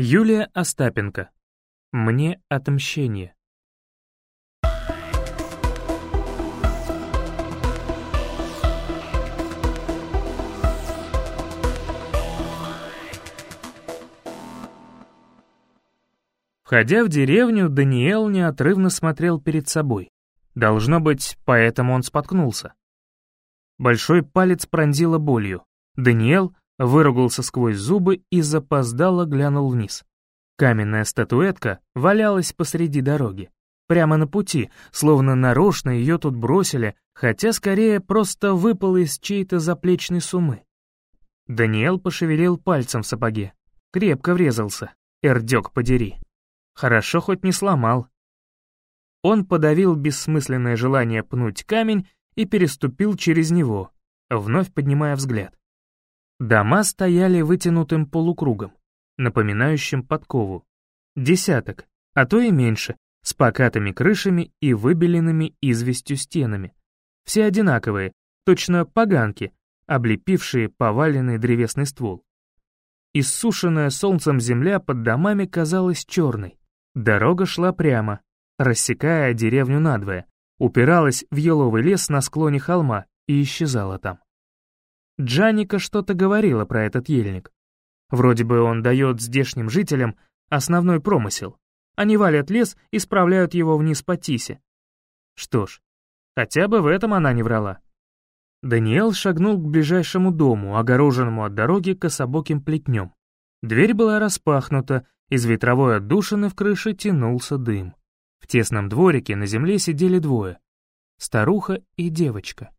Юлия Остапенко. Мне отмщение. Входя в деревню, Даниэл неотрывно смотрел перед собой. Должно быть, поэтому он споткнулся. Большой палец пронзило болью. Даниэл выругался сквозь зубы и запоздало глянул вниз. Каменная статуэтка валялась посреди дороги. Прямо на пути, словно нарочно ее тут бросили, хотя скорее просто выпала из чьей-то заплечной сумы. Даниэл пошевелил пальцем в сапоге. Крепко врезался. Эрдёк подери. Хорошо хоть не сломал. Он подавил бессмысленное желание пнуть камень и переступил через него, вновь поднимая взгляд. Дома стояли вытянутым полукругом, напоминающим подкову. Десяток, а то и меньше, с покатыми крышами и выбеленными известью стенами. Все одинаковые, точно поганки, облепившие поваленный древесный ствол. Иссушенная солнцем земля под домами казалась черной. Дорога шла прямо, рассекая деревню надвое, упиралась в еловый лес на склоне холма и исчезала там. Джаника что-то говорила про этот ельник. Вроде бы он дает здешним жителям основной промысел. Они валят лес и справляют его вниз по тисе. Что ж, хотя бы в этом она не врала. Даниэл шагнул к ближайшему дому, огороженному от дороги кособоким плетнем. Дверь была распахнута, из ветровой отдушины в крыше тянулся дым. В тесном дворике на земле сидели двое — старуха и девочка.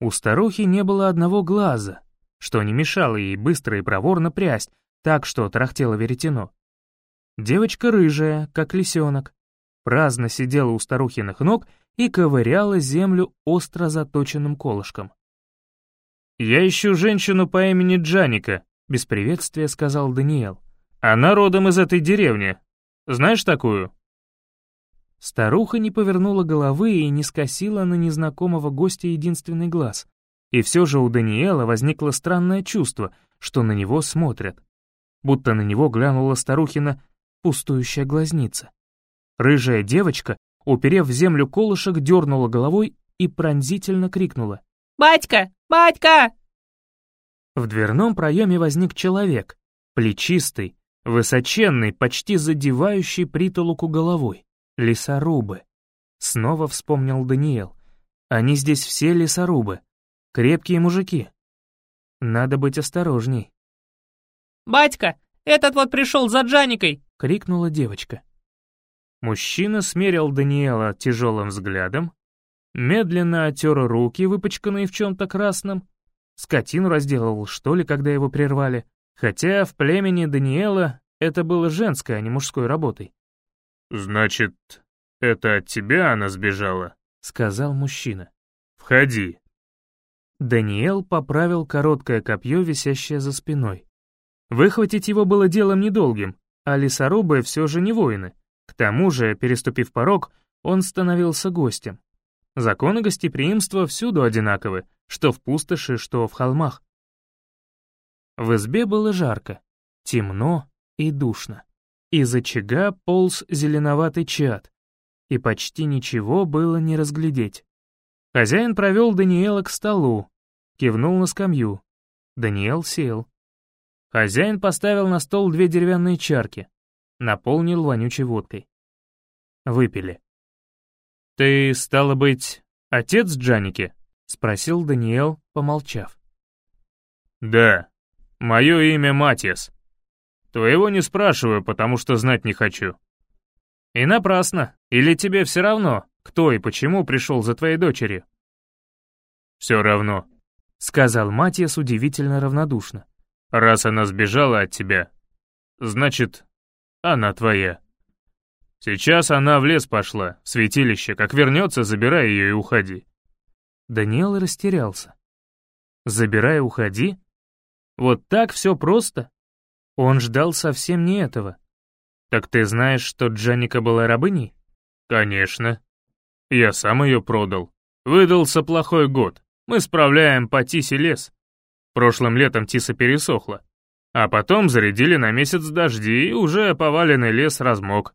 У старухи не было одного глаза, что не мешало ей быстро и проворно прясть, так что трахтело веретено. Девочка рыжая, как лисенок, праздно сидела у старухиных ног и ковыряла землю остро заточенным колышком. «Я ищу женщину по имени Джаника», — без приветствия сказал Даниэл. Она родом из этой деревни. Знаешь такую?» Старуха не повернула головы и не скосила на незнакомого гостя единственный глаз. И все же у Даниэла возникло странное чувство, что на него смотрят. Будто на него глянула старухина пустующая глазница. Рыжая девочка, уперев в землю колышек, дернула головой и пронзительно крикнула. «Батька! Батька!» В дверном проеме возник человек, плечистый, Высоченный, почти задевающий притолоку головой. Лесорубы. Снова вспомнил Даниэл. Они здесь все лесорубы. Крепкие мужики. Надо быть осторожней. «Батька, этот вот пришел за Джаникой!» — крикнула девочка. Мужчина смерил Даниэла тяжелым взглядом, медленно отер руки, выпачканные в чем-то красном, скотину разделал, что ли, когда его прервали, Хотя в племени Даниэла это было женской, а не мужской работой. «Значит, это от тебя она сбежала?» — сказал мужчина. «Входи». Даниэл поправил короткое копье, висящее за спиной. Выхватить его было делом недолгим, а лесорубы все же не воины. К тому же, переступив порог, он становился гостем. Законы гостеприимства всюду одинаковы, что в пустоши, что в холмах. В избе было жарко, темно и душно. Из очага полз зеленоватый чад, и почти ничего было не разглядеть. Хозяин провел Даниэла к столу, кивнул на скамью. Даниэл сел. Хозяин поставил на стол две деревянные чарки, наполнил вонючей водкой. Выпили. «Ты, стало быть, отец Джаники?» — спросил Даниэл, помолчав. «Да», Мое имя Матиас. Твоего не спрашиваю, потому что знать не хочу. И напрасно. Или тебе все равно, кто и почему пришел за твоей дочерью? Все равно, сказал Матиас удивительно равнодушно. Раз она сбежала от тебя, значит, она твоя. Сейчас она в лес пошла, в святилище, как вернется, забирай ее и уходи. Даниэл растерялся. «Забирай, уходи?» Вот так все просто? Он ждал совсем не этого. Так ты знаешь, что Джаника была рабыней? Конечно. Я сам ее продал. Выдался плохой год. Мы справляем по Тисе лес. Прошлым летом Тиса пересохла. А потом зарядили на месяц дожди, и уже поваленный лес размок.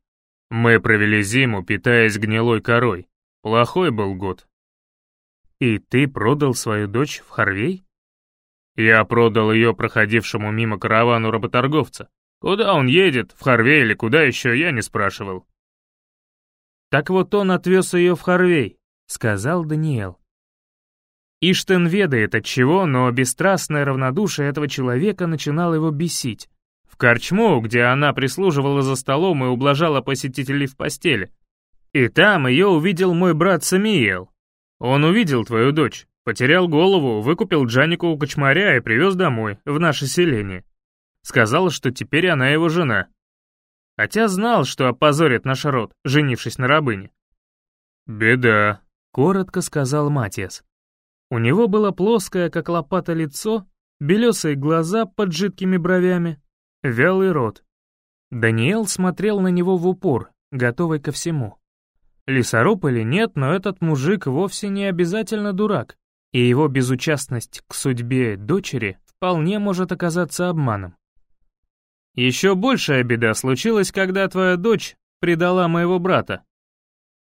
Мы провели зиму, питаясь гнилой корой. Плохой был год. И ты продал свою дочь в Харвей? Я продал ее проходившему мимо каравану работорговца. Куда он едет, в Харвей или куда еще, я не спрашивал. Так вот он отвез ее в Харвей, сказал Даниэл. Иштен ведает от чего, но бесстрастное равнодушие этого человека начинало его бесить. В корчму, где она прислуживала за столом и ублажала посетителей в постели. И там ее увидел мой брат Самиел. Он увидел твою дочь, потерял голову, выкупил Джанику у кочмаря и привез домой, в наше селение. Сказал, что теперь она его жена. Хотя знал, что опозорит наш род, женившись на рабыне. «Беда», — коротко сказал Матиас. У него было плоское, как лопата, лицо, белесые глаза под жидкими бровями, вялый рот. Даниэл смотрел на него в упор, готовый ко всему. Лесоруб или нет, но этот мужик вовсе не обязательно дурак, и его безучастность к судьбе дочери вполне может оказаться обманом. Еще большая беда случилась, когда твоя дочь предала моего брата.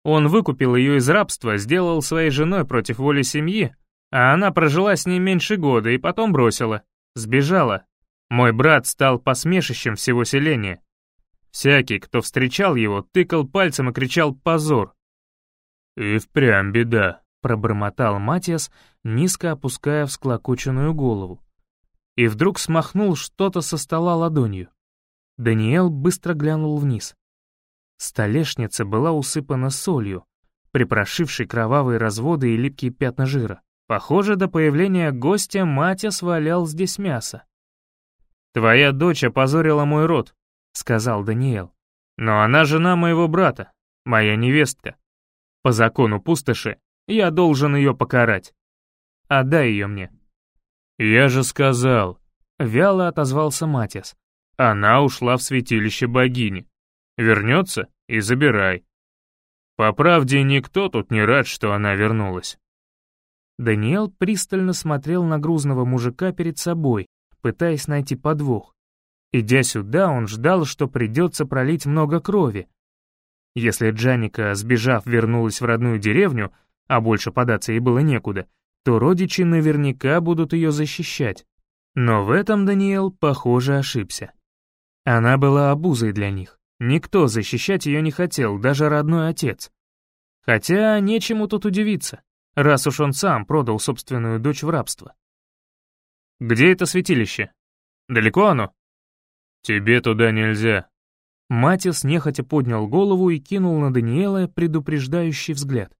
Он выкупил ее из рабства, сделал своей женой против воли семьи, а она прожила с ним меньше года и потом бросила. Сбежала. Мой брат стал посмешищем всего селения. Всякий, кто встречал его, тыкал пальцем и кричал «позор». «И впрямь беда», — пробормотал Матиас, низко опуская всклокоченную голову. И вдруг смахнул что-то со стола ладонью. Даниэл быстро глянул вниз. Столешница была усыпана солью, припрошившей кровавые разводы и липкие пятна жира. Похоже, до появления гостя Матя свалял здесь мясо. «Твоя дочь опозорила мой род», — сказал Даниэл. «Но она жена моего брата, моя невестка. По закону пустоши я должен ее покарать. Отдай ее мне». «Я же сказал», — вяло отозвался Матиас. «Она ушла в святилище богини. Вернется и забирай. По правде, никто тут не рад, что она вернулась». Даниэл пристально смотрел на грузного мужика перед собой, пытаясь найти подвох. Идя сюда, он ждал, что придется пролить много крови. Если Джаника, сбежав, вернулась в родную деревню, а больше податься ей было некуда, то родичи наверняка будут ее защищать. Но в этом Даниэл, похоже, ошибся. Она была обузой для них. Никто защищать ее не хотел, даже родной отец. Хотя нечему тут удивиться раз уж он сам продал собственную дочь в рабство. «Где это святилище? Далеко оно?» «Тебе туда нельзя». Матис нехотя поднял голову и кинул на Даниэла предупреждающий взгляд.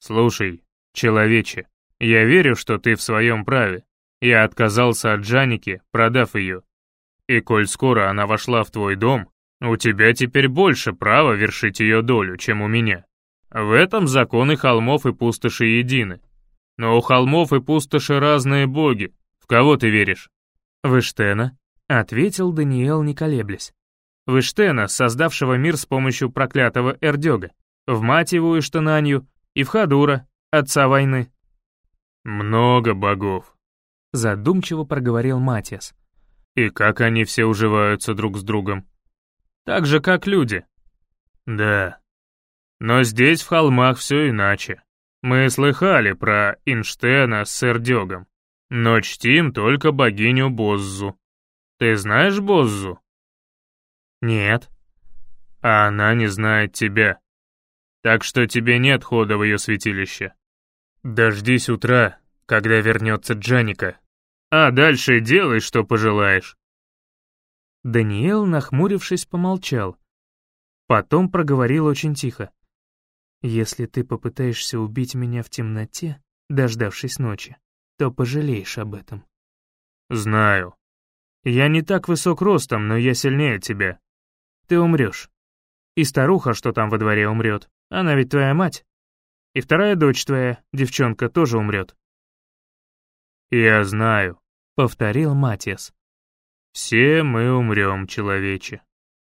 «Слушай, человече, я верю, что ты в своем праве. Я отказался от Джаники, продав ее. И коль скоро она вошла в твой дом, у тебя теперь больше права вершить ее долю, чем у меня. В этом законы холмов и пустоши едины. Но у холмов и пустоши разные боги. В кого ты веришь?» «В Эштена», — ответил Даниэл, не колеблясь. «В Эштена, создавшего мир с помощью проклятого Эрдёга. В мать его Эштенанью и в Хадура, отца войны». «Много богов», — задумчиво проговорил Матиас. «И как они все уживаются друг с другом?» «Так же, как люди». «Да», но здесь, в холмах, все иначе. Мы слыхали про Инштена с Эрдёгом, но чтим только богиню Боззу. Ты знаешь Боззу? Нет. А она не знает тебя. Так что тебе нет хода в ее святилище. Дождись утра, когда вернется Джаника. А дальше делай, что пожелаешь. Даниэл, нахмурившись, помолчал. Потом проговорил очень тихо. Если ты попытаешься убить меня в темноте, дождавшись ночи, то пожалеешь об этом. Знаю. Я не так высок ростом, но я сильнее тебя. Ты умрешь. И старуха, что там во дворе, умрет. Она ведь твоя мать. И вторая дочь твоя, девчонка, тоже умрет. Я знаю, — повторил Матиас. Все мы умрем, человече.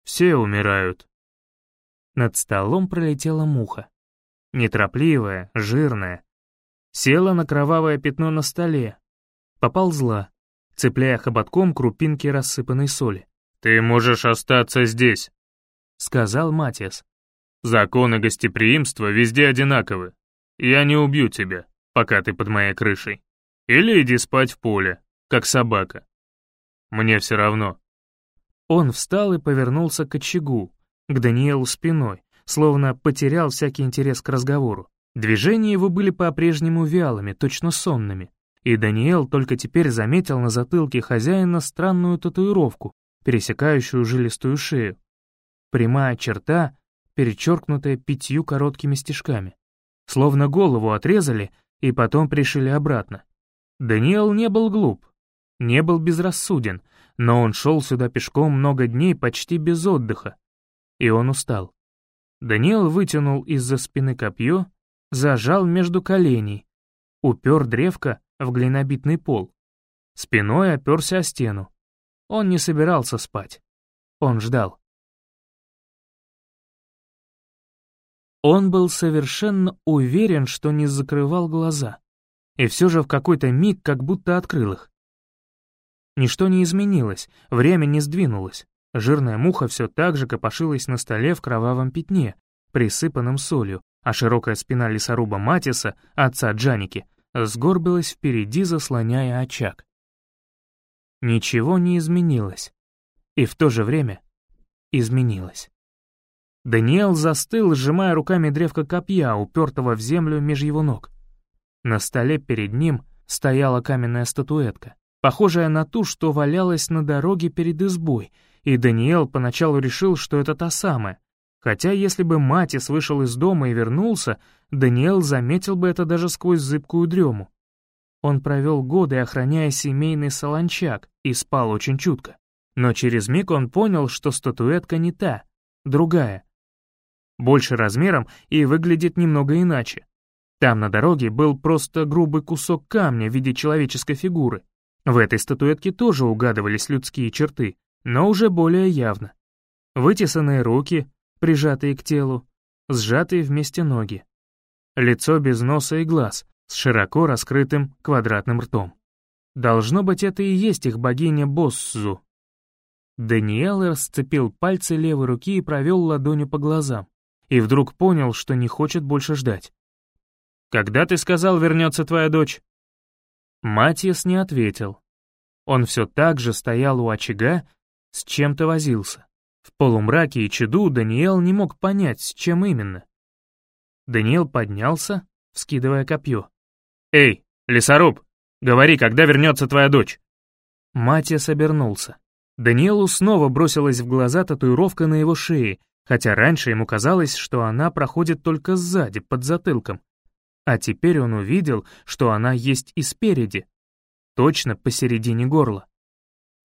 Все умирают. Над столом пролетела муха неторопливая, жирная. Села на кровавое пятно на столе, поползла, цепляя хоботком крупинки рассыпанной соли. «Ты можешь остаться здесь», — сказал Матиас. «Законы гостеприимства везде одинаковы. Я не убью тебя, пока ты под моей крышей. Или иди спать в поле, как собака. Мне все равно». Он встал и повернулся к очагу, к Даниэлу спиной, словно потерял всякий интерес к разговору. Движения его были по-прежнему вялыми, точно сонными, и Даниэл только теперь заметил на затылке хозяина странную татуировку, пересекающую жилистую шею. Прямая черта, перечеркнутая пятью короткими стежками. Словно голову отрезали и потом пришили обратно. Даниэл не был глуп, не был безрассуден, но он шел сюда пешком много дней почти без отдыха, и он устал. Даниэл вытянул из-за спины копье, зажал между коленей, упер древко в глинобитный пол, спиной оперся о стену. Он не собирался спать. Он ждал. Он был совершенно уверен, что не закрывал глаза, и все же в какой-то миг как будто открыл их. Ничто не изменилось, время не сдвинулось. Жирная муха все так же копошилась на столе в кровавом пятне, присыпанном солью, а широкая спина лесоруба Матиса, отца Джаники, сгорбилась впереди, заслоняя очаг. Ничего не изменилось. И в то же время изменилось. Даниэл застыл, сжимая руками древко копья, упертого в землю меж его ног. На столе перед ним стояла каменная статуэтка похожая на ту, что валялась на дороге перед избой, и Даниэл поначалу решил, что это та самая. Хотя если бы Матис вышел из дома и вернулся, Даниэл заметил бы это даже сквозь зыбкую дрему. Он провел годы, охраняя семейный солончак, и спал очень чутко. Но через миг он понял, что статуэтка не та, другая. Больше размером и выглядит немного иначе. Там на дороге был просто грубый кусок камня в виде человеческой фигуры, в этой статуэтке тоже угадывались людские черты, но уже более явно. Вытесанные руки, прижатые к телу, сжатые вместе ноги. Лицо без носа и глаз, с широко раскрытым квадратным ртом. Должно быть, это и есть их богиня Боссу. Даниэл расцепил пальцы левой руки и провел ладонью по глазам, и вдруг понял, что не хочет больше ждать. «Когда ты сказал, вернется твоя дочь?» Матиас не ответил. Он все так же стоял у очага, с чем-то возился. В полумраке и чаду Даниэл не мог понять, с чем именно. Даниэл поднялся, вскидывая копье. «Эй, лесоруб, говори, когда вернется твоя дочь?» Матиас обернулся. Даниэлу снова бросилась в глаза татуировка на его шее, хотя раньше ему казалось, что она проходит только сзади, под затылком. А теперь он увидел, что она есть и спереди, точно посередине горла.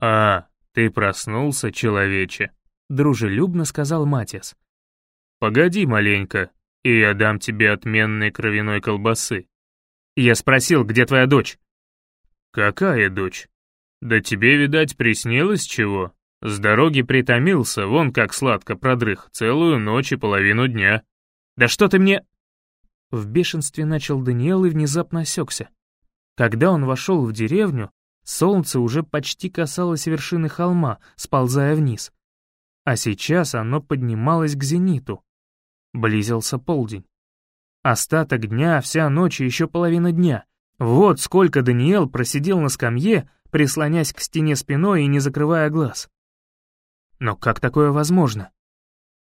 «А, ты проснулся, человече», — дружелюбно сказал Матиас. «Погоди маленько, и я дам тебе отменной кровяной колбасы». Я спросил, где твоя дочь? «Какая дочь? Да тебе, видать, приснилось чего? С дороги притомился, вон как сладко продрых, целую ночь и половину дня». «Да что ты мне...» В бешенстве начал Даниэл и внезапно осекся. Когда он вошел в деревню, солнце уже почти касалось вершины холма, сползая вниз. А сейчас оно поднималось к зениту. Близился полдень. Остаток дня, вся ночь и еще половина дня. Вот сколько Даниэл просидел на скамье, прислонясь к стене спиной и не закрывая глаз. Но как такое возможно?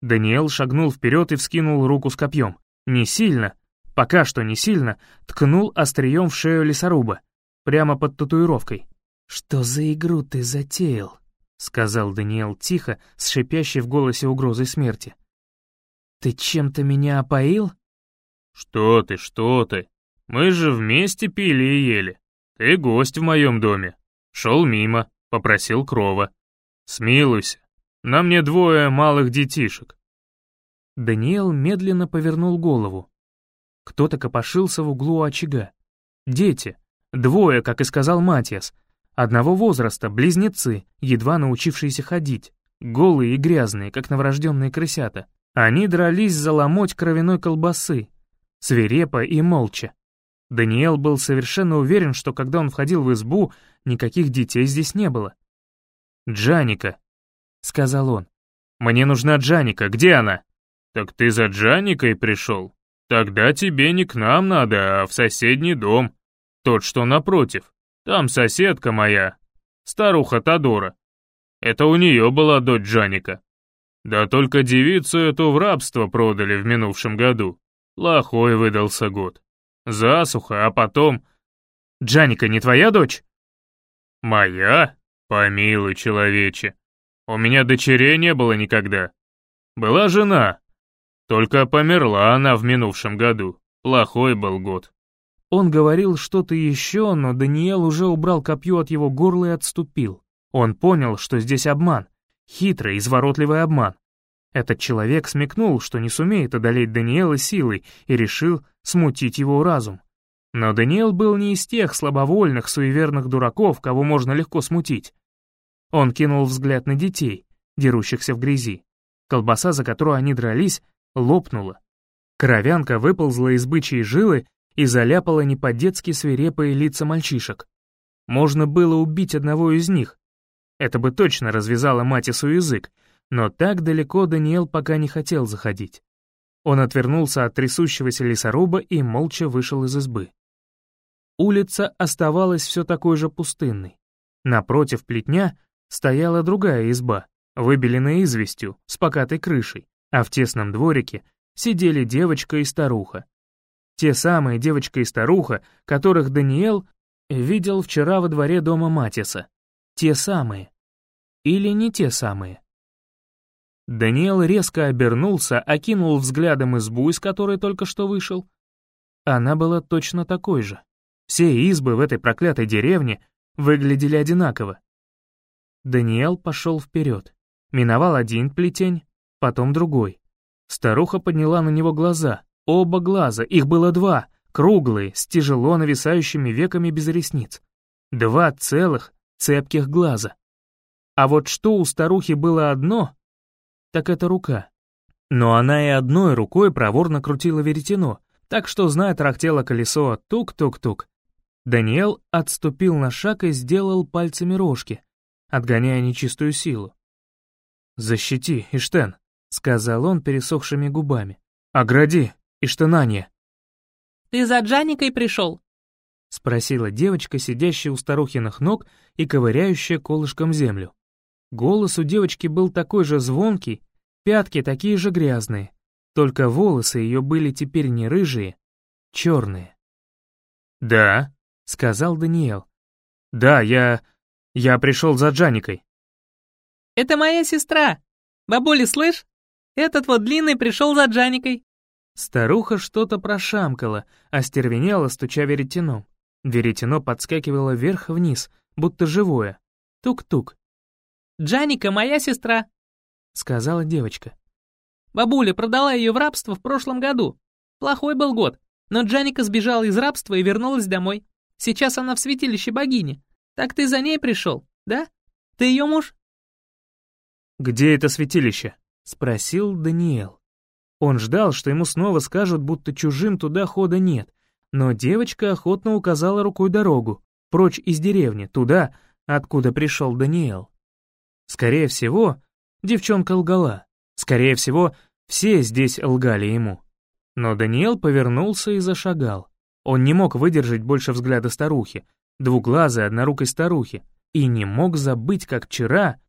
Даниэл шагнул вперед и вскинул руку с копьем. Не сильно, пока что не сильно, ткнул острием в шею лесоруба, прямо под татуировкой. «Что за игру ты затеял?» — сказал Даниэл тихо, с шипящей в голосе угрозой смерти. «Ты чем-то меня опоил?» «Что ты, что ты? Мы же вместе пили и ели. Ты гость в моем доме. Шел мимо, попросил крова. Смилуйся, на мне двое малых детишек». Даниэл медленно повернул голову. Кто-то копошился в углу очага. Дети. Двое, как и сказал Матиас. Одного возраста, близнецы, едва научившиеся ходить. Голые и грязные, как новорожденные крысята. Они дрались за ломоть кровяной колбасы. Свирепо и молча. Даниэл был совершенно уверен, что когда он входил в избу, Никаких детей здесь не было. «Джаника», — сказал он. «Мне нужна Джаника, где она?» «Так ты за Джаникой пришел? Тогда тебе не к нам надо, а в соседний дом. Тот, что напротив. Там соседка моя, старуха Тодора. Это у нее была дочь Джаника. Да только девицу эту в рабство продали в минувшем году. Плохой выдался год. Засуха, а потом... Джаника не твоя дочь? Моя? Помилуй, человече. У меня дочерей не было никогда. Была жена. Только померла она в минувшем году. Плохой был год. Он говорил что-то еще, но Даниэл уже убрал копье от его горла и отступил. Он понял, что здесь обман. Хитрый, изворотливый обман. Этот человек смекнул, что не сумеет одолеть Даниэла силой, и решил смутить его разум. Но Даниэл был не из тех слабовольных, суеверных дураков, кого можно легко смутить. Он кинул взгляд на детей, дерущихся в грязи. Колбаса, за которую они дрались, лопнула. Кровянка выползла из бычьей жилы и заляпала не по-детски свирепые лица мальчишек. Можно было убить одного из них. Это бы точно развязало Матису язык, но так далеко Даниэл пока не хотел заходить. Он отвернулся от трясущегося лесоруба и молча вышел из избы. Улица оставалась все такой же пустынной. Напротив плетня стояла другая изба, выбеленная известью, с покатой крышей, а в тесном дворике сидели девочка и старуха. Те самые девочка и старуха, которых Даниэл видел вчера во дворе дома Матиса. Те самые. Или не те самые. Даниэл резко обернулся, окинул взглядом избу, из которой только что вышел. Она была точно такой же. Все избы в этой проклятой деревне выглядели одинаково. Даниэл пошел вперед, миновал один плетень, потом другой. Старуха подняла на него глаза, Оба глаза, их было два, круглые, с тяжело нависающими веками без ресниц. Два целых, цепких глаза. А вот что у старухи было одно, так это рука. Но она и одной рукой проворно крутила веретено, так что, зная, трахтело колесо тук-тук-тук. Даниэл отступил на шаг и сделал пальцами рожки, отгоняя нечистую силу. «Защити, Иштен», — сказал он пересохшими губами. «Огради, и Иштанане». «Ты за Джаникой пришел?» — спросила девочка, сидящая у старухиных ног и ковыряющая колышком землю. Голос у девочки был такой же звонкий, пятки такие же грязные, только волосы ее были теперь не рыжие, черные. «Да», — сказал Даниэл. «Да, я... я пришел за Джаникой». «Это моя сестра. Бабули, слышь? Этот вот длинный пришел за Джаникой». Старуха что-то прошамкала, остервенела, стуча веретеном. Веретено подскакивало вверх-вниз, будто живое. Тук-тук. «Джаника моя сестра», — сказала девочка. «Бабуля продала ее в рабство в прошлом году. Плохой был год, но Джаника сбежала из рабства и вернулась домой. Сейчас она в святилище богини. Так ты за ней пришел, да? Ты ее муж?» «Где это святилище?» — спросил Даниэл. Он ждал, что ему снова скажут, будто чужим туда хода нет, но девочка охотно указала рукой дорогу, прочь из деревни, туда, откуда пришел Даниэл. Скорее всего, девчонка лгала. Скорее всего, все здесь лгали ему. Но Даниэл повернулся и зашагал. Он не мог выдержать больше взгляда старухи, двуглазой однорукой старухи, и не мог забыть, как вчера...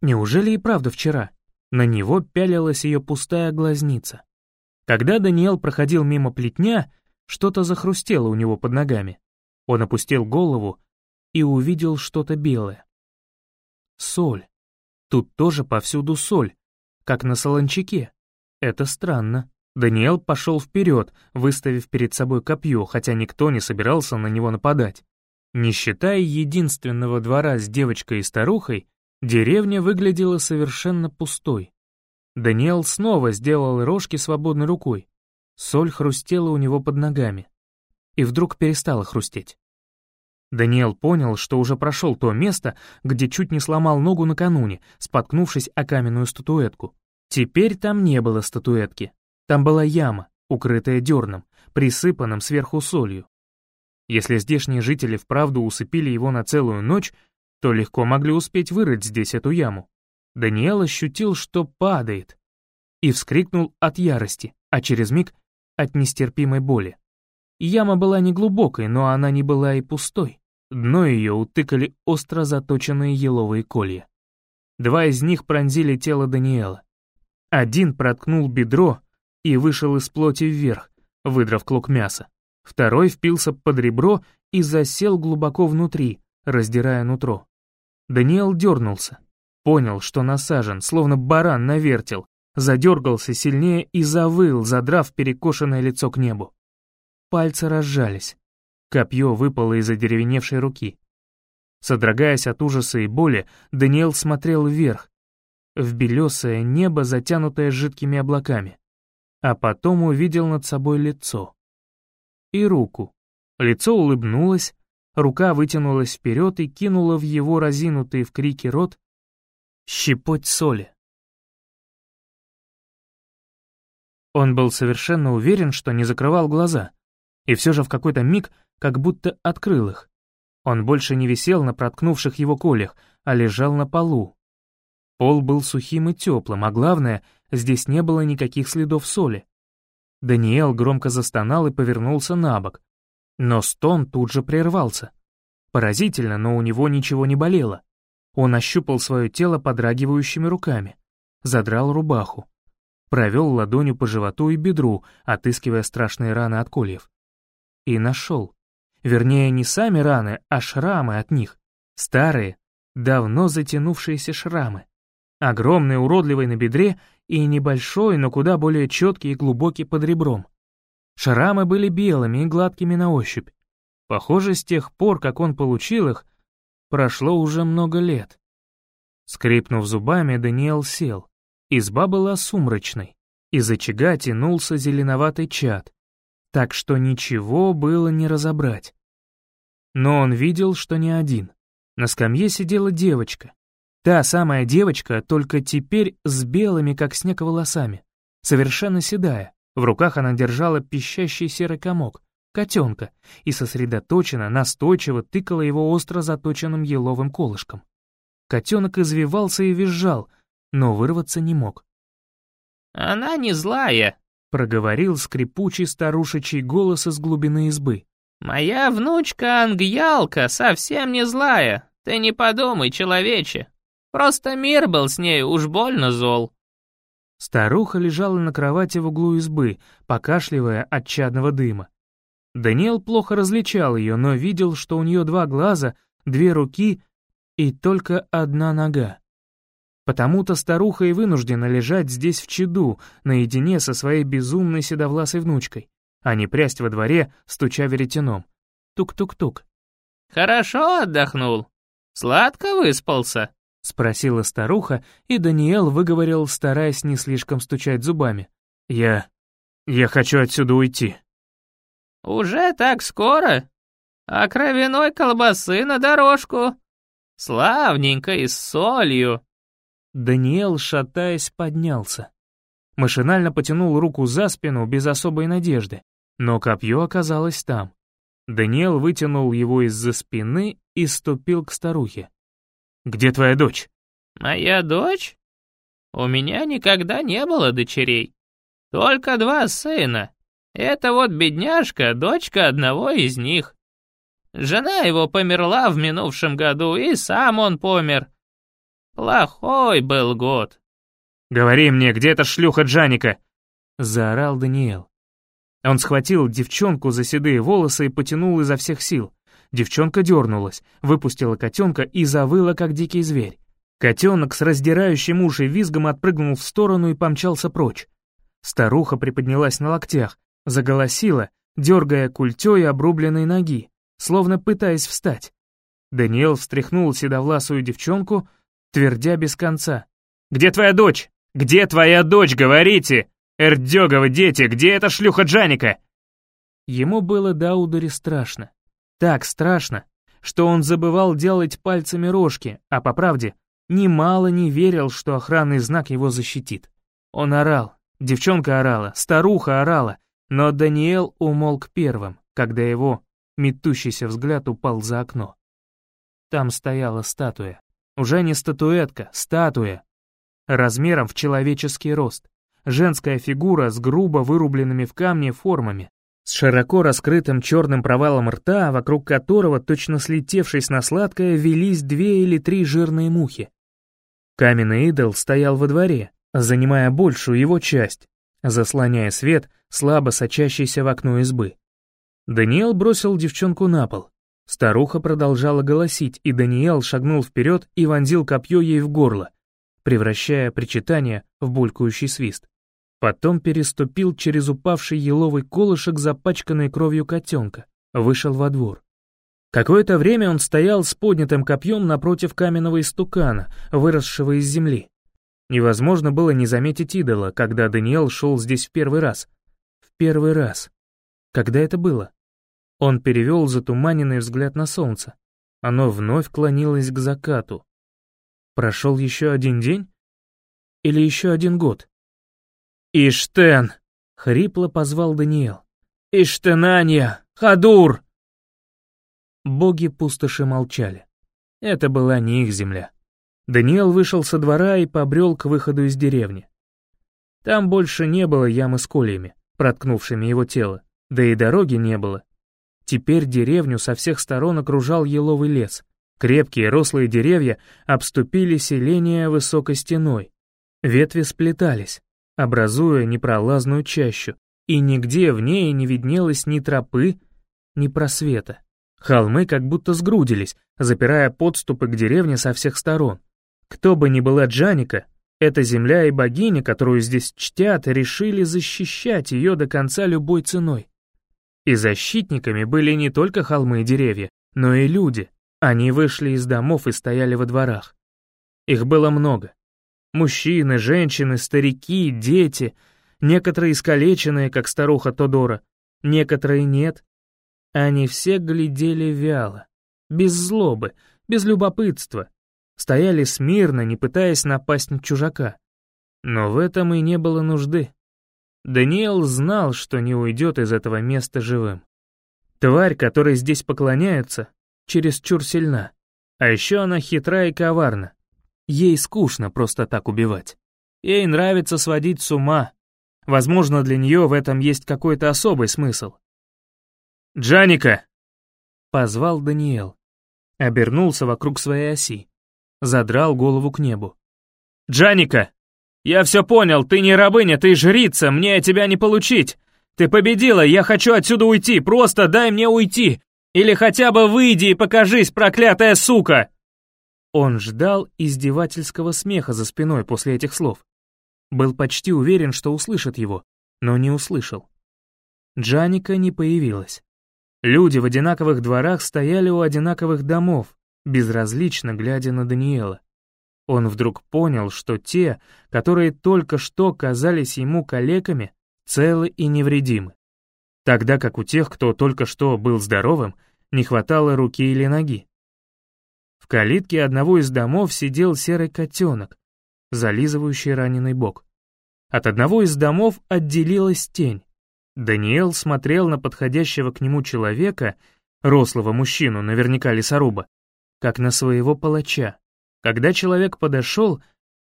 Неужели и правда вчера? На него пялилась ее пустая глазница. Когда Даниэл проходил мимо плетня, что-то захрустело у него под ногами. Он опустил голову и увидел что-то белое. Соль. Тут тоже повсюду соль, как на солончаке. Это странно. Даниэл пошел вперед, выставив перед собой копье, хотя никто не собирался на него нападать. Не считая единственного двора с девочкой и старухой, Деревня выглядела совершенно пустой. Даниэл снова сделал рожки свободной рукой. Соль хрустела у него под ногами. И вдруг перестала хрустеть. Даниэл понял, что уже прошел то место, где чуть не сломал ногу накануне, споткнувшись о каменную статуэтку. Теперь там не было статуэтки. Там была яма, укрытая дерном, присыпанным сверху солью. Если здешние жители вправду усыпили его на целую ночь, то легко могли успеть вырыть здесь эту яму. Даниэл ощутил, что падает, и вскрикнул от ярости, а через миг — от нестерпимой боли. Яма была не глубокой, но она не была и пустой. Дно ее утыкали остро заточенные еловые колья. Два из них пронзили тело Даниэла. Один проткнул бедро и вышел из плоти вверх, выдрав клок мяса. Второй впился под ребро и засел глубоко внутри, раздирая нутро. Даниэл дернулся, понял, что насажен, словно баран на вертел, задергался сильнее и завыл, задрав перекошенное лицо к небу. Пальцы разжались. Копье выпало из одеревеневшей руки. Содрогаясь от ужаса и боли, Даниэл смотрел вверх, в белесое небо, затянутое жидкими облаками, а потом увидел над собой лицо. И руку. Лицо улыбнулось, рука вытянулась вперед и кинула в его разинутый в крике рот щепоть соли. Он был совершенно уверен, что не закрывал глаза, и все же в какой-то миг как будто открыл их. Он больше не висел на проткнувших его колях, а лежал на полу. Пол был сухим и теплым, а главное, здесь не было никаких следов соли. Даниэл громко застонал и повернулся на бок. Но стон тут же прервался. Поразительно, но у него ничего не болело. Он ощупал свое тело подрагивающими руками, задрал рубаху, провел ладонью по животу и бедру, отыскивая страшные раны от кольев. И нашел. Вернее, не сами раны, а шрамы от них. Старые, давно затянувшиеся шрамы. Огромный, уродливый на бедре и небольшой, но куда более четкий и глубокий под ребром. Шрамы были белыми и гладкими на ощупь. Похоже, с тех пор, как он получил их, прошло уже много лет. Скрипнув зубами, Даниэл сел. Изба была сумрачной. Из очага тянулся зеленоватый чад, так что ничего было не разобрать. Но он видел, что не один. На скамье сидела девочка. Та самая девочка, только теперь с белыми, как снег, волосами. Совершенно седая. В руках она держала пищащий серый комок, котенка, и сосредоточенно, настойчиво тыкала его остро заточенным еловым колышком. Котенок извивался и визжал, но вырваться не мог. «Она не злая», — проговорил скрипучий старушечий голос из глубины избы. «Моя внучка Ангьялка совсем не злая, ты не подумай, человече. Просто мир был с ней уж больно зол». Старуха лежала на кровати в углу избы, покашливая от чадного дыма. Даниэл плохо различал ее, но видел, что у нее два глаза, две руки и только одна нога. Потому-то старуха и вынуждена лежать здесь в чаду, наедине со своей безумной седовласой внучкой, а не прясть во дворе, стуча веретеном. Тук-тук-тук. «Хорошо отдохнул? Сладко выспался?» — спросила старуха, и Даниэл выговорил, стараясь не слишком стучать зубами. «Я... я хочу отсюда уйти». «Уже так скоро? А кровяной колбасы на дорожку? Славненько и с солью». Даниэл, шатаясь, поднялся. Машинально потянул руку за спину без особой надежды, но копье оказалось там. Даниэл вытянул его из-за спины и ступил к старухе. «Где твоя дочь?» «Моя дочь? У меня никогда не было дочерей. Только два сына. Это вот бедняжка, дочка одного из них. Жена его померла в минувшем году, и сам он помер. Плохой был год. «Говори мне, где эта шлюха Джаника?» — заорал Даниэл. Он схватил девчонку за седые волосы и потянул изо всех сил. Девчонка дернулась, выпустила котенка и завыла, как дикий зверь. Котенок с раздирающим уши визгом отпрыгнул в сторону и помчался прочь. Старуха приподнялась на локтях, заголосила, дергая культей обрубленной ноги, словно пытаясь встать. Даниэл встряхнул седовласую девчонку, твердя без конца. «Где твоя дочь? Где твоя дочь, говорите? Эрдёговы дети, где эта шлюха Джаника?» Ему было до удари страшно. Так страшно, что он забывал делать пальцами рожки, а по правде, немало не верил, что охранный знак его защитит. Он орал, девчонка орала, старуха орала, но Даниэл умолк первым, когда его метущийся взгляд упал за окно. Там стояла статуя. Уже не статуэтка, статуя. Размером в человеческий рост. Женская фигура с грубо вырубленными в камне формами, с широко раскрытым черным провалом рта, вокруг которого, точно слетевшись на сладкое, велись две или три жирные мухи. Каменный идол стоял во дворе, занимая большую его часть, заслоняя свет, слабо сочащийся в окно избы. Даниэл бросил девчонку на пол. Старуха продолжала голосить, и Даниэл шагнул вперед и вонзил копье ей в горло, превращая причитание в булькающий свист. Потом переступил через упавший еловый колышек, запачканный кровью котенка, вышел во двор. Какое-то время он стоял с поднятым копьем напротив каменного истукана, выросшего из земли. Невозможно было не заметить идола, когда Даниэл шел здесь в первый раз. В первый раз. Когда это было? Он перевел затуманенный взгляд на солнце. Оно вновь клонилось к закату. Прошел еще один день? Или еще один год? «Иштен!» — хрипло позвал Даниэл. «Иштенанья! Хадур!» Боги пустоши молчали. Это была не их земля. Даниэл вышел со двора и побрел к выходу из деревни. Там больше не было ямы с кольями, проткнувшими его тело, да и дороги не было. Теперь деревню со всех сторон окружал еловый лес. Крепкие рослые деревья обступили селение высокой стеной. Ветви сплетались, образуя непролазную чащу, и нигде в ней не виднелось ни тропы, ни просвета. Холмы как будто сгрудились, запирая подступы к деревне со всех сторон. Кто бы ни была Джаника, эта земля и богиня, которую здесь чтят, решили защищать ее до конца любой ценой. И защитниками были не только холмы и деревья, но и люди. Они вышли из домов и стояли во дворах. Их было много. Мужчины, женщины, старики, дети, некоторые искалеченные, как старуха Тодора, некоторые нет. Они все глядели вяло, без злобы, без любопытства, стояли смирно, не пытаясь напасть на чужака. Но в этом и не было нужды. Даниэл знал, что не уйдет из этого места живым. Тварь, которой здесь поклоняются, чересчур сильна. А еще она хитра и коварна. Ей скучно просто так убивать. Ей нравится сводить с ума. Возможно, для нее в этом есть какой-то особый смысл. «Джаника!» — позвал Даниэл. Обернулся вокруг своей оси. Задрал голову к небу. «Джаника! Я все понял, ты не рабыня, ты жрица, мне тебя не получить! Ты победила, я хочу отсюда уйти, просто дай мне уйти! Или хотя бы выйди и покажись, проклятая сука!» Он ждал издевательского смеха за спиной после этих слов. Был почти уверен, что услышит его, но не услышал. Джаника не появилась. Люди в одинаковых дворах стояли у одинаковых домов, безразлично глядя на Даниэла. Он вдруг понял, что те, которые только что казались ему калеками, целы и невредимы. Тогда как у тех, кто только что был здоровым, не хватало руки или ноги. Калитке одного из домов сидел серый котенок, зализывающий раненый бок. От одного из домов отделилась тень. Даниэл смотрел на подходящего к нему человека, рослого мужчину, наверняка лесоруба, как на своего палача. Когда человек подошел,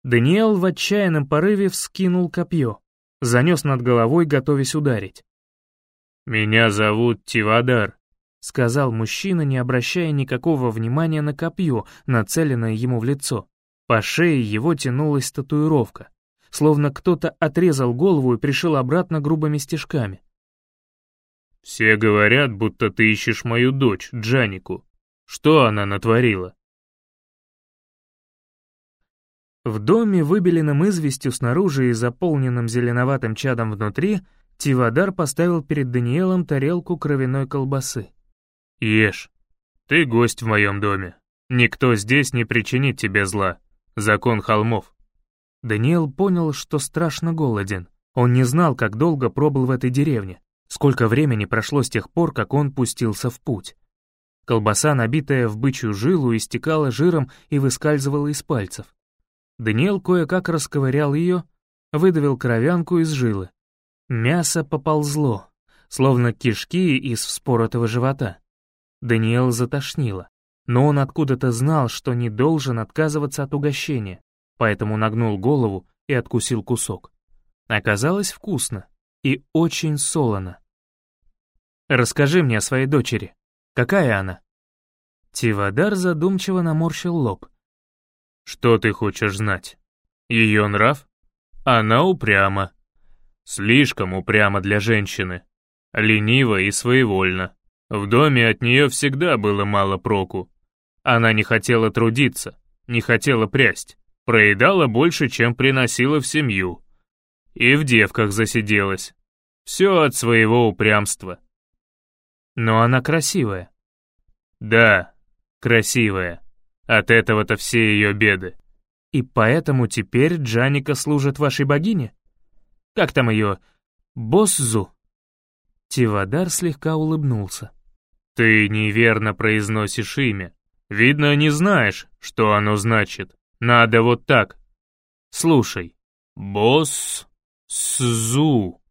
Даниэл в отчаянном порыве вскинул копье, занес над головой, готовясь ударить. «Меня зовут Тивадар», — сказал мужчина, не обращая никакого внимания на копье, нацеленное ему в лицо. По шее его тянулась татуировка, словно кто-то отрезал голову и пришил обратно грубыми стежками. «Все говорят, будто ты ищешь мою дочь, Джанику. Что она натворила?» В доме, выбеленном известью снаружи и заполненном зеленоватым чадом внутри, Тивадар поставил перед Даниэлом тарелку кровяной колбасы. Ешь. Ты гость в моем доме. Никто здесь не причинит тебе зла. Закон холмов». Даниэл понял, что страшно голоден. Он не знал, как долго пробыл в этой деревне, сколько времени прошло с тех пор, как он пустился в путь. Колбаса, набитая в бычью жилу, истекала жиром и выскальзывала из пальцев. Даниэл кое-как расковырял ее, выдавил кровянку из жилы. Мясо поползло, словно кишки из вспоротого живота. Даниэл затошнило, но он откуда-то знал, что не должен отказываться от угощения, поэтому нагнул голову и откусил кусок. Оказалось вкусно и очень солоно. «Расскажи мне о своей дочери. Какая она?» Тивадар задумчиво наморщил лоб. «Что ты хочешь знать? Ее нрав? Она упряма. Слишком упряма для женщины. Ленива и своевольна. В доме от нее всегда было мало проку. Она не хотела трудиться, не хотела прясть, проедала больше, чем приносила в семью. И в девках засиделась. Все от своего упрямства. Но она красивая. Да, красивая. От этого-то все ее беды. И поэтому теперь Джаника служит вашей богине? Как там ее? Босзу? Тивадар слегка улыбнулся. «Ты неверно произносишь имя. Видно, не знаешь, что оно значит. Надо вот так. Слушай. Босс... Сзу».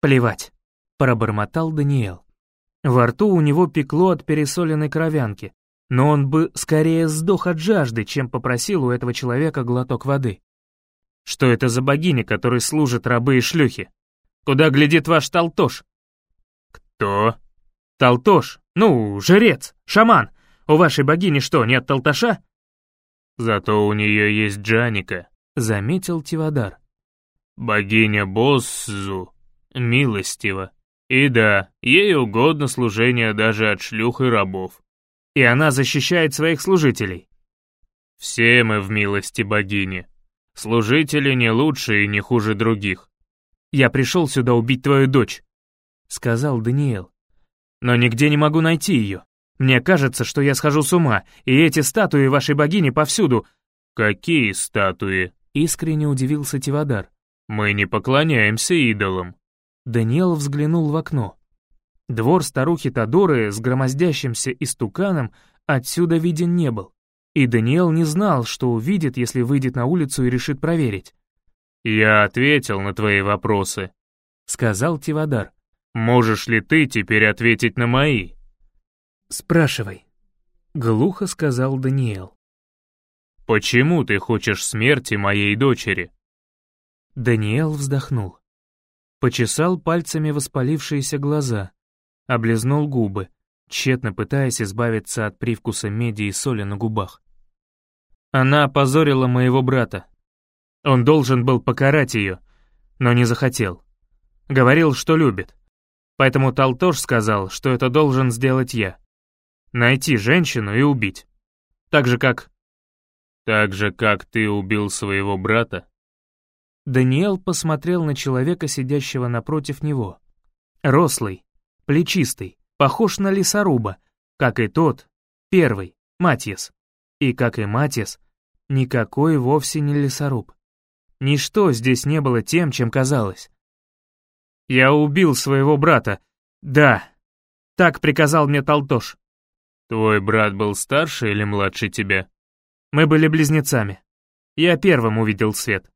«Плевать», — пробормотал Даниэл. Во рту у него пекло от пересоленной кровянки, но он бы скорее сдох от жажды, чем попросил у этого человека глоток воды. Что это за богиня, которой служат рабы и шлюхи? Куда глядит ваш Толтош? Кто? Толтош, ну, жрец, шаман. У вашей богини что, нет Толташа? Зато у нее есть Джаника, заметил Тивадар. Богиня Боссу, милостива. И да, ей угодно служение даже от шлюх и рабов. И она защищает своих служителей. Все мы в милости богини. Служители не лучше и не хуже других. Я пришел сюда убить твою дочь, сказал Даниэл. Но нигде не могу найти ее. Мне кажется, что я схожу с ума, и эти статуи вашей богини повсюду. Какие статуи? Искренне удивился Тивадар. Мы не поклоняемся идолам. Даниэл взглянул в окно. Двор старухи Тадоры с громоздящимся истуканом отсюда виден не был. И Даниэл не знал, что увидит, если выйдет на улицу и решит проверить. «Я ответил на твои вопросы», — сказал Тивадар. Можешь ли ты теперь ответить на мои?» «Спрашивай», — глухо сказал Даниэл. «Почему ты хочешь смерти моей дочери?» Даниэл вздохнул. Почесал пальцами воспалившиеся глаза, облизнул губы, тщетно пытаясь избавиться от привкуса меди и соли на губах. Она опозорила моего брата. Он должен был покарать ее, но не захотел. Говорил, что любит. Поэтому Талтош сказал, что это должен сделать я. Найти женщину и убить. Так же, как... Так же, как ты убил своего брата? Даниэл посмотрел на человека, сидящего напротив него. Рослый, плечистый, похож на лесоруба, как и тот, первый, Матьес. И, как и Матьес, никакой вовсе не лесоруб. Ничто здесь не было тем, чем казалось. Я убил своего брата. Да, так приказал мне Толтош. Твой брат был старше или младше тебя? Мы были близнецами. Я первым увидел свет.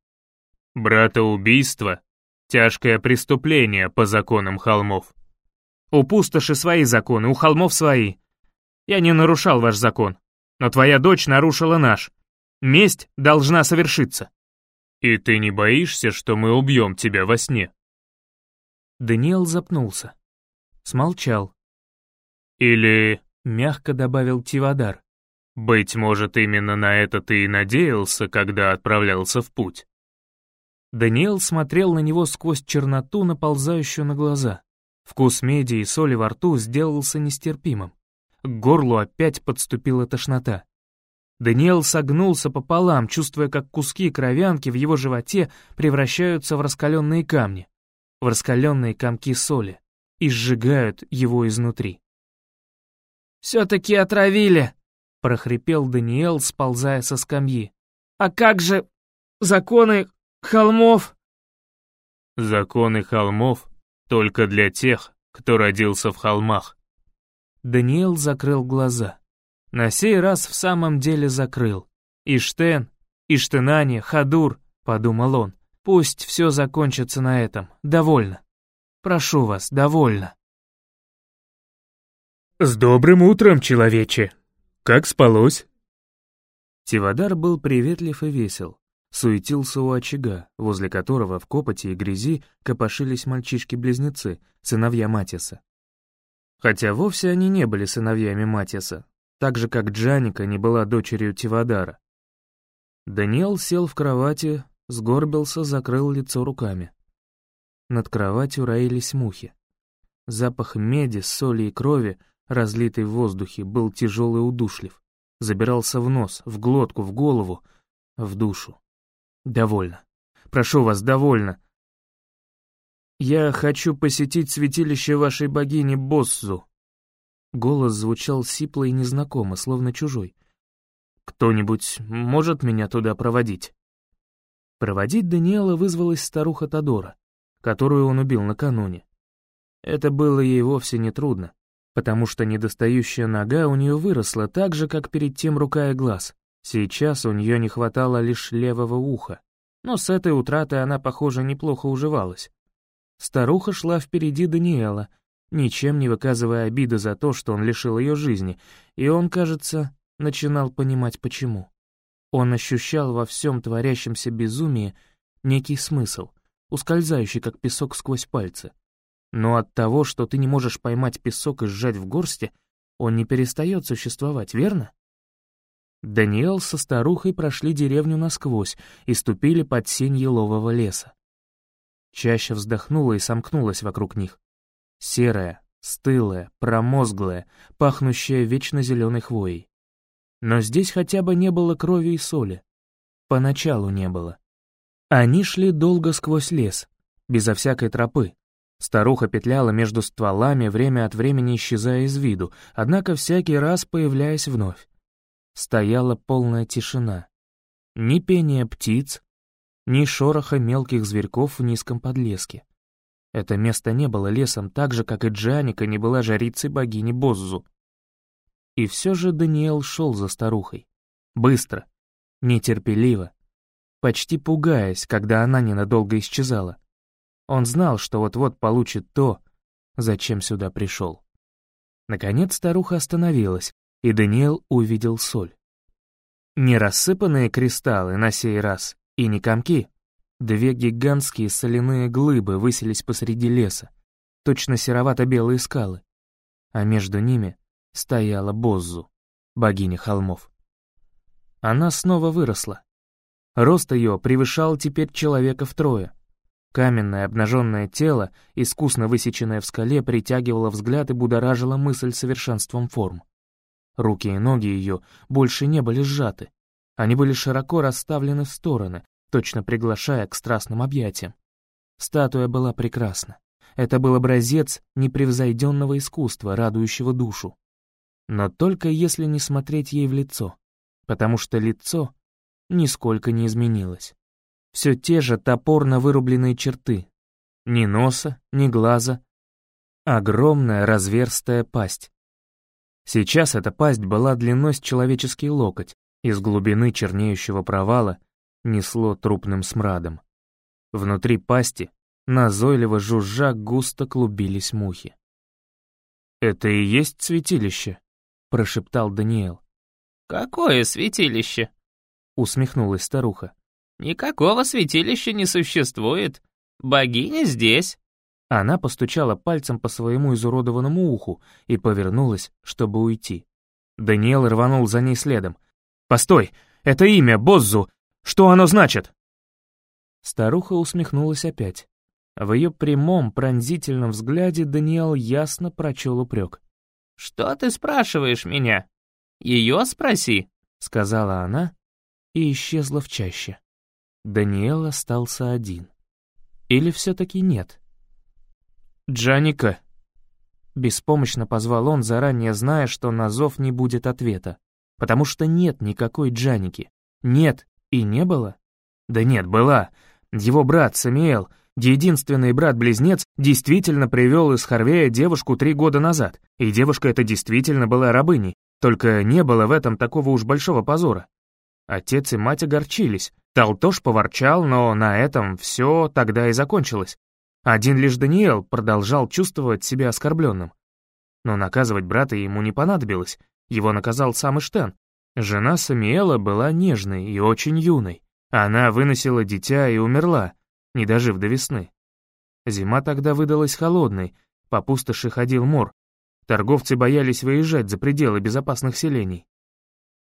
Братоубийство — тяжкое преступление по законам холмов. У пустоши свои законы, у холмов свои. Я не нарушал ваш закон, но твоя дочь нарушила наш. Месть должна совершиться. И ты не боишься, что мы убьем тебя во сне? Даниэл запнулся. Смолчал. «Или...» — мягко добавил Тивадар. «Быть может, именно на это ты и надеялся, когда отправлялся в путь?» Даниэл смотрел на него сквозь черноту, наползающую на глаза. Вкус меди и соли во рту сделался нестерпимым. К горлу опять подступила тошнота. Даниэл согнулся пополам, чувствуя, как куски кровянки в его животе превращаются в раскаленные камни в раскаленные комки соли и сжигают его изнутри. «Все-таки отравили!» — прохрипел Даниэл, сползая со скамьи. «А как же законы холмов?» «Законы холмов только для тех, кто родился в холмах». Даниэл закрыл глаза. На сей раз в самом деле закрыл. «Иштен, Иштенане, Хадур», — подумал он. Пусть все закончится на этом. Довольно. Прошу вас, довольно. «С добрым утром, человече! Как спалось?» Тивадар был приветлив и весел, суетился у очага, возле которого в копоти и грязи копошились мальчишки-близнецы, сыновья Матиса. Хотя вовсе они не были сыновьями Матиса, так же, как Джаника не была дочерью Тивадара. Даниэл сел в кровати, сгорбился, закрыл лицо руками. Над кроватью роились мухи. Запах меди, соли и крови разлитый в воздухе, был тяжелый и удушлив. Забирался в нос, в глотку, в голову, в душу. Довольно. Прошу вас, довольно. Я хочу посетить святилище вашей богини Боссу. Голос звучал сипло и незнакомо, словно чужой. Кто-нибудь может меня туда проводить? Проводить Даниэла вызвалась старуха Тодора, которую он убил накануне. Это было ей вовсе не трудно потому что недостающая нога у нее выросла так же, как перед тем рука и глаз. Сейчас у нее не хватало лишь левого уха, но с этой утратой она, похоже, неплохо уживалась. Старуха шла впереди Даниэла, ничем не выказывая обиды за то, что он лишил ее жизни, и он, кажется, начинал понимать почему. Он ощущал во всем творящемся безумии некий смысл, ускользающий, как песок сквозь пальцы — но от того, что ты не можешь поймать песок и сжать в горсти, он не перестает существовать, верно? Даниэл со старухой прошли деревню насквозь и ступили под сень елового леса. Чаще вздохнула и сомкнулась вокруг них. Серая, стылая, промозглая, пахнущая вечно зеленой хвоей. Но здесь хотя бы не было крови и соли. Поначалу не было. Они шли долго сквозь лес, безо всякой тропы, Старуха петляла между стволами, время от времени исчезая из виду, однако всякий раз появляясь вновь. Стояла полная тишина. Ни пения птиц, ни шороха мелких зверьков в низком подлеске. Это место не было лесом так же, как и Джаника не была жрицей богини Боззу. И все же Даниэл шел за старухой. Быстро, нетерпеливо, почти пугаясь, когда она ненадолго исчезала. Он знал, что вот-вот получит то, зачем сюда пришел. Наконец старуха остановилась, и Даниэл увидел соль. Не рассыпанные кристаллы на сей раз, и не комки. Две гигантские соляные глыбы высились посреди леса, точно серовато-белые скалы, а между ними стояла Боззу, богиня холмов. Она снова выросла. Рост ее превышал теперь человека втрое — Каменное обнаженное тело, искусно высеченное в скале, притягивало взгляд и будоражило мысль совершенством форм. Руки и ноги ее больше не были сжаты. Они были широко расставлены в стороны, точно приглашая к страстным объятиям. Статуя была прекрасна. Это был образец непревзойденного искусства, радующего душу. Но только если не смотреть ей в лицо, потому что лицо нисколько не изменилось. Все те же топорно вырубленные черты. Ни носа, ни глаза. Огромная разверстая пасть. Сейчас эта пасть была длиной с человеческий локоть, из глубины чернеющего провала несло трупным смрадом. Внутри пасти, назойливо жужжа, густо клубились мухи. «Это и есть святилище?» — прошептал Даниэл. «Какое святилище?» — усмехнулась старуха. «Никакого святилища не существует. Богиня здесь». Она постучала пальцем по своему изуродованному уху и повернулась, чтобы уйти. Даниэл рванул за ней следом. «Постой! Это имя, Боззу! Что оно значит?» Старуха усмехнулась опять. В ее прямом, пронзительном взгляде Даниэл ясно прочел упрек. «Что ты спрашиваешь меня? Ее спроси», — сказала она и исчезла в чаще. Даниэл остался один. Или все-таки нет? «Джаника!» Беспомощно позвал он, заранее зная, что на зов не будет ответа. Потому что нет никакой Джаники. Нет и не было? Да нет, была. Его брат Самиэл, единственный брат-близнец, действительно привел из Харвея девушку три года назад. И девушка эта действительно была рабыней. Только не было в этом такого уж большого позора. Отец и мать огорчились. Талтош поворчал, но на этом все тогда и закончилось. Один лишь Даниэл продолжал чувствовать себя оскорбленным. Но наказывать брата ему не понадобилось, его наказал сам Иштен. Жена Самиэла была нежной и очень юной. Она выносила дитя и умерла, не дожив до весны. Зима тогда выдалась холодной, по пустоши ходил мор. Торговцы боялись выезжать за пределы безопасных селений.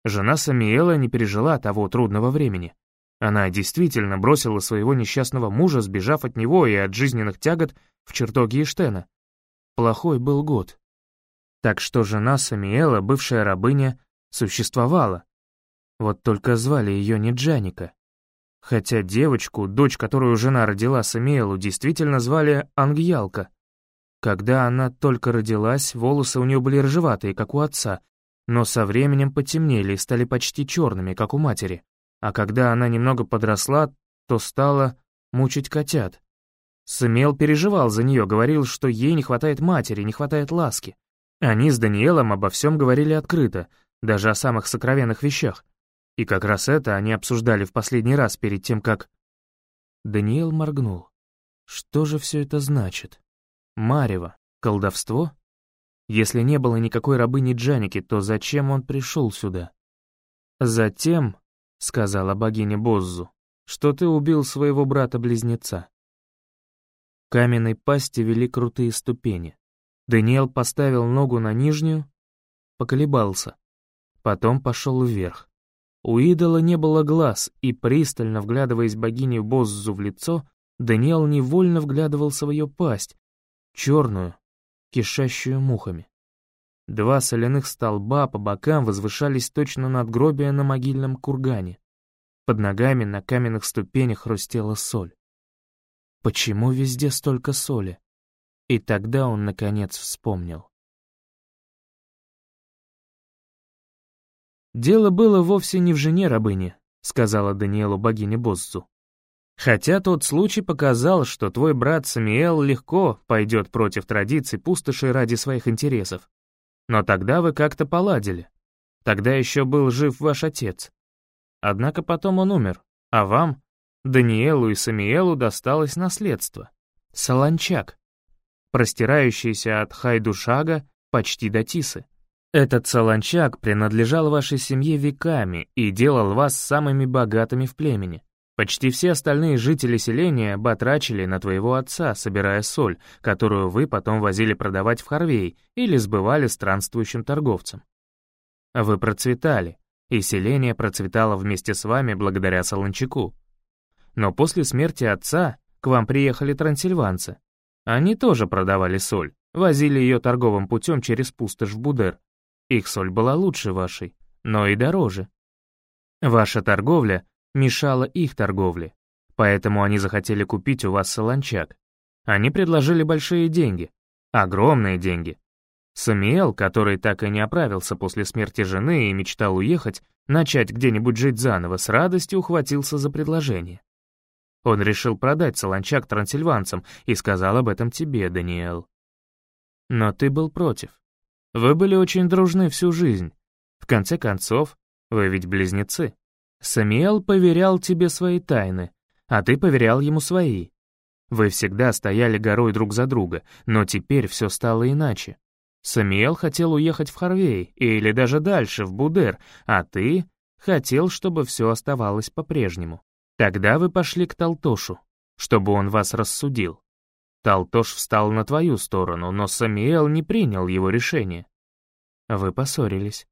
Жена Самиэла не пережила того трудного времени. Она действительно бросила своего несчастного мужа, сбежав от него и от жизненных тягот в чертоге Иштена. Плохой был год. Так что жена Самиэла, бывшая рабыня, существовала. Вот только звали ее не Джаника. Хотя девочку, дочь, которую жена родила Самиэлу, действительно звали Ангьялка. Когда она только родилась, волосы у нее были рыжеватые, как у отца, но со временем потемнели и стали почти черными, как у матери. А когда она немного подросла, то стала мучить котят. Самиэл переживал за нее, говорил, что ей не хватает матери, не хватает ласки. Они с Даниэлом обо всем говорили открыто, даже о самых сокровенных вещах. И как раз это они обсуждали в последний раз перед тем, как... Даниэл моргнул. Что же все это значит? Марево? Колдовство? Если не было никакой рабыни Джаники, то зачем он пришел сюда? «Затем», — сказала богиня Боззу, — «что ты убил своего брата-близнеца». каменной пасти вели крутые ступени. Даниэл поставил ногу на нижнюю, поколебался, потом пошел вверх. У идола не было глаз, и, пристально вглядываясь богине Боззу в лицо, Даниэл невольно вглядывался в ее пасть, черную, кишащую мухами. Два соляных столба по бокам возвышались точно над гробия на могильном кургане. Под ногами на каменных ступенях хрустела соль. Почему везде столько соли? И тогда он, наконец, вспомнил. «Дело было вовсе не в жене рабыни», — сказала Даниэлу богиня Боззу. «Хотя тот случай показал, что твой брат Самиэл легко пойдет против традиций пустоши ради своих интересов. Но тогда вы как-то поладили. Тогда еще был жив ваш отец. Однако потом он умер, а вам, Даниэлу и Самиэлу, досталось наследство. Солончак простирающийся от Хайдушага почти до Тисы. Этот солончак принадлежал вашей семье веками и делал вас самыми богатыми в племени. Почти все остальные жители селения батрачили на твоего отца, собирая соль, которую вы потом возили продавать в Харвей или сбывали странствующим торговцам. Вы процветали, и селение процветало вместе с вами благодаря солончаку. Но после смерти отца к вам приехали трансильванцы, они тоже продавали соль, возили ее торговым путем через пустошь в Будер. Их соль была лучше вашей, но и дороже. Ваша торговля мешала их торговле, поэтому они захотели купить у вас солончак. Они предложили большие деньги, огромные деньги. Самиэл, который так и не оправился после смерти жены и мечтал уехать, начать где-нибудь жить заново, с радостью ухватился за предложение. Он решил продать солончак трансильванцам и сказал об этом тебе, Даниэл. Но ты был против. Вы были очень дружны всю жизнь. В конце концов, вы ведь близнецы. Самиэл поверял тебе свои тайны, а ты поверял ему свои. Вы всегда стояли горой друг за друга, но теперь все стало иначе. Самиэл хотел уехать в Харвей или даже дальше, в Будер, а ты хотел, чтобы все оставалось по-прежнему. Тогда вы пошли к Талтошу, чтобы он вас рассудил. Талтош встал на твою сторону, но Самиэл не принял его решение. Вы поссорились.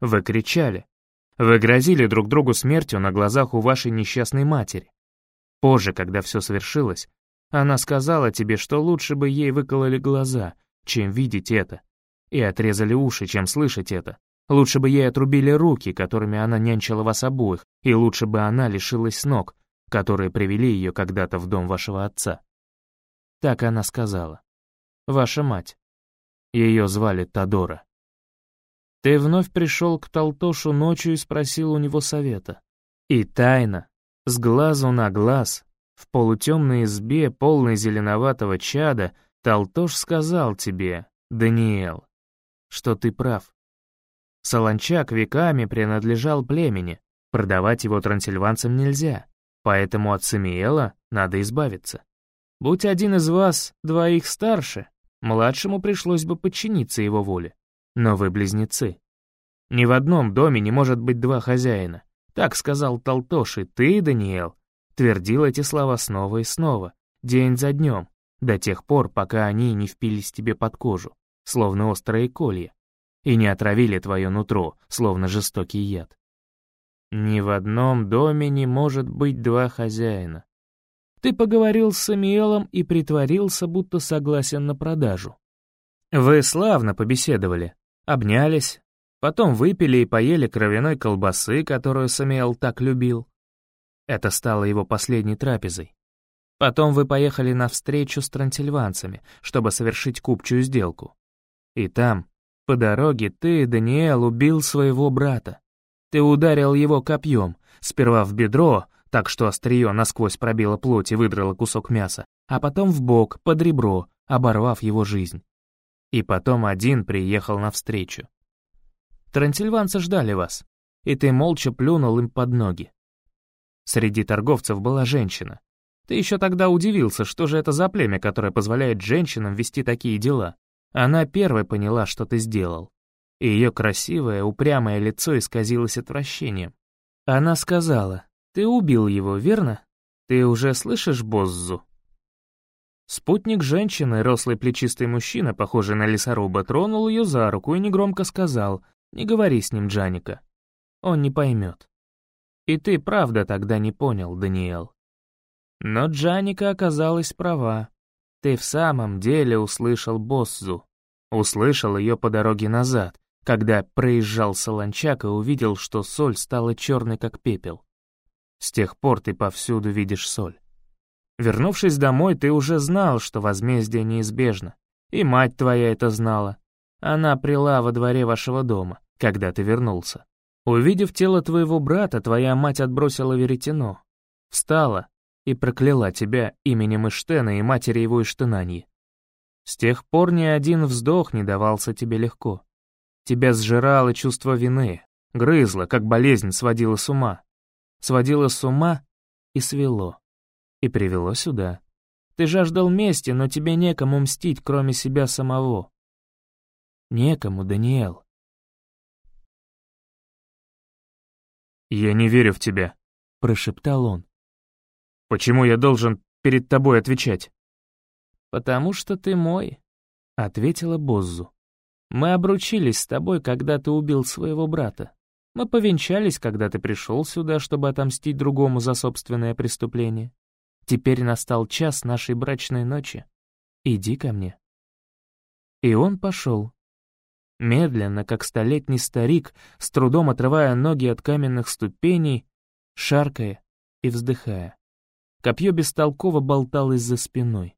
Вы кричали. Вы грозили друг другу смертью на глазах у вашей несчастной матери. Позже, когда все свершилось, она сказала тебе, что лучше бы ей выкололи глаза, чем видеть это, и отрезали уши, чем слышать это. Лучше бы ей отрубили руки, которыми она нянчила вас обоих, и лучше бы она лишилась ног, которые привели ее когда-то в дом вашего отца. Так она сказала. Ваша мать. Ее звали Тадора. Ты вновь пришел к Толтошу ночью и спросил у него совета. И тайно, с глазу на глаз, в полутемной избе, полной зеленоватого чада, Толтош сказал тебе, Даниэл, что ты прав. Солончак веками принадлежал племени, продавать его трансильванцам нельзя, поэтому от Самиэла надо избавиться. Будь один из вас двоих старше, Младшему пришлось бы подчиниться его воле. Но вы близнецы. Ни в одном доме не может быть два хозяина. Так сказал Толтош, и ты, Даниэл, твердил эти слова снова и снова, день за днем, до тех пор, пока они не впились тебе под кожу, словно острые колья, и не отравили твое нутро, словно жестокий яд. Ни в одном доме не может быть два хозяина. Ты поговорил с Самиэлом и притворился, будто согласен на продажу. Вы славно побеседовали, обнялись, потом выпили и поели кровяной колбасы, которую Самиэл так любил. Это стало его последней трапезой. Потом вы поехали на встречу с трантильванцами, чтобы совершить купчую сделку. И там, по дороге, ты, Даниэл, убил своего брата. Ты ударил его копьем, сперва в бедро, так что острие насквозь пробило плоть и выдрало кусок мяса, а потом в бок, под ребро, оборвав его жизнь. И потом один приехал навстречу. Трансильванцы ждали вас, и ты молча плюнул им под ноги. Среди торговцев была женщина. Ты еще тогда удивился, что же это за племя, которое позволяет женщинам вести такие дела. Она первой поняла, что ты сделал. И ее красивое, упрямое лицо исказилось отвращением. Она сказала, «Ты убил его, верно? Ты уже слышишь Боззу?» Спутник женщины, рослый плечистый мужчина, похожий на лесоруба, тронул ее за руку и негромко сказал, «Не говори с ним, Джаника. Он не поймет». И ты правда тогда не понял, Даниэл. Но Джаника оказалась права. Ты в самом деле услышал Боссу. Услышал ее по дороге назад, когда проезжал Солончак и увидел, что соль стала черной, как пепел. С тех пор ты повсюду видишь соль. Вернувшись домой, ты уже знал, что возмездие неизбежно. И мать твоя это знала. Она прила во дворе вашего дома, когда ты вернулся. Увидев тело твоего брата, твоя мать отбросила веретено, встала и прокляла тебя именем Иштена и матери его Иштенаньи. С тех пор ни один вздох не давался тебе легко. Тебя сжирало чувство вины, грызло, как болезнь сводила с ума. Сводила с ума и свело. И привело сюда. Ты жаждал мести, но тебе некому мстить, кроме себя самого. Некому, Даниэл. «Я не верю в тебя», — прошептал он. «Почему я должен перед тобой отвечать?» «Потому что ты мой», — ответила Боззу. «Мы обручились с тобой, когда ты убил своего брата. Мы повенчались, когда ты пришел сюда, чтобы отомстить другому за собственное преступление. Теперь настал час нашей брачной ночи. Иди ко мне». И он пошел, Медленно, как столетний старик, с трудом отрывая ноги от каменных ступеней, шаркая и вздыхая. Копье бестолково болталось за спиной.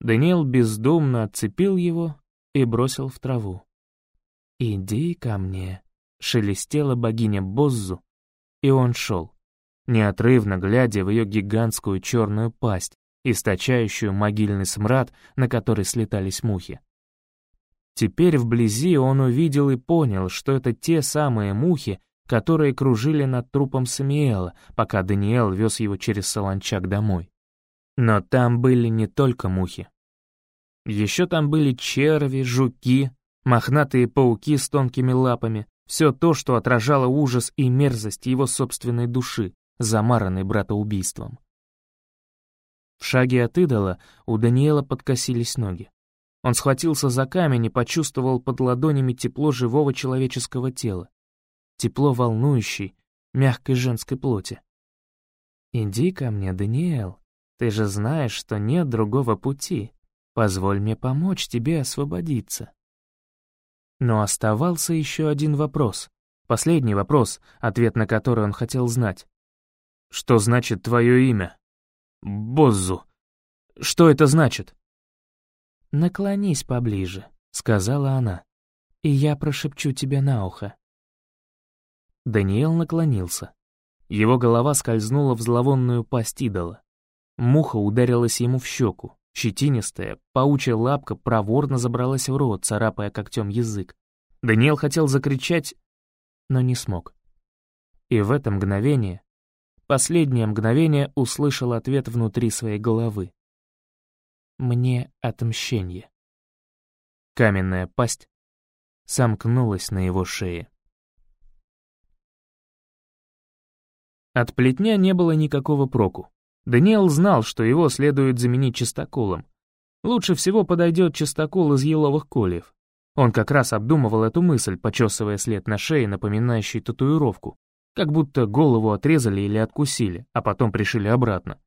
Даниэл бездумно отцепил его и бросил в траву. «Иди ко мне», — шелестела богиня Боззу, и он шел, неотрывно глядя в ее гигантскую черную пасть, источающую могильный смрад, на который слетались мухи. Теперь вблизи он увидел и понял, что это те самые мухи, которые кружили над трупом Самиэла, пока Даниэл вез его через Солончак домой. Но там были не только мухи. Еще там были черви, жуки, мохнатые пауки с тонкими лапами, все то, что отражало ужас и мерзость его собственной души, замаранной братоубийством. В шаге от идола у Даниэла подкосились ноги. Он схватился за камень и почувствовал под ладонями тепло живого человеческого тела. Тепло волнующей, мягкой женской плоти. «Иди ко мне, Даниэл. Ты же знаешь, что нет другого пути. Позволь мне помочь тебе освободиться». Но оставался еще один вопрос. Последний вопрос, ответ на который он хотел знать. «Что значит твое имя?» «Боззу. Что это значит?» «Наклонись поближе», — сказала она, — «и я прошепчу тебе на ухо». Даниэл наклонился. Его голова скользнула в зловонную пасть идола. Муха ударилась ему в щеку. Щетинистая, паучья лапка проворно забралась в рот, царапая когтем язык. Даниэл хотел закричать, но не смог. И в это мгновение, последнее мгновение, услышал ответ внутри своей головы мне отмщение. Каменная пасть сомкнулась на его шее. От плетня не было никакого проку. Даниэл знал, что его следует заменить чистоколом. Лучше всего подойдет чистокол из еловых кольев. Он как раз обдумывал эту мысль, почесывая след на шее, напоминающий татуировку, как будто голову отрезали или откусили, а потом пришили обратно.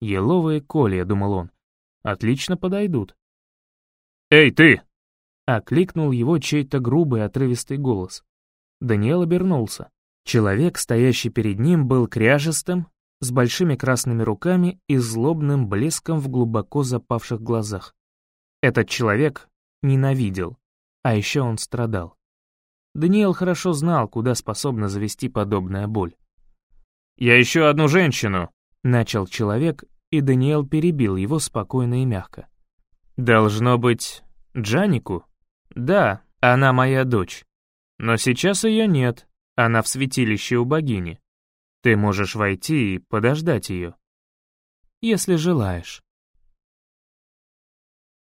«Еловые колья», — думал он, — «отлично подойдут». «Эй, ты!» — окликнул его чей-то грубый отрывистый голос. Даниэл обернулся. Человек, стоящий перед ним, был кряжестым, с большими красными руками и злобным блеском в глубоко запавших глазах. Этот человек ненавидел, а еще он страдал. Даниэл хорошо знал, куда способна завести подобная боль. «Я ищу одну женщину», — начал человек, и Даниэл перебил его спокойно и мягко. «Должно быть, Джанику? Да, она моя дочь. Но сейчас ее нет, она в святилище у богини. Ты можешь войти и подождать ее. Если желаешь.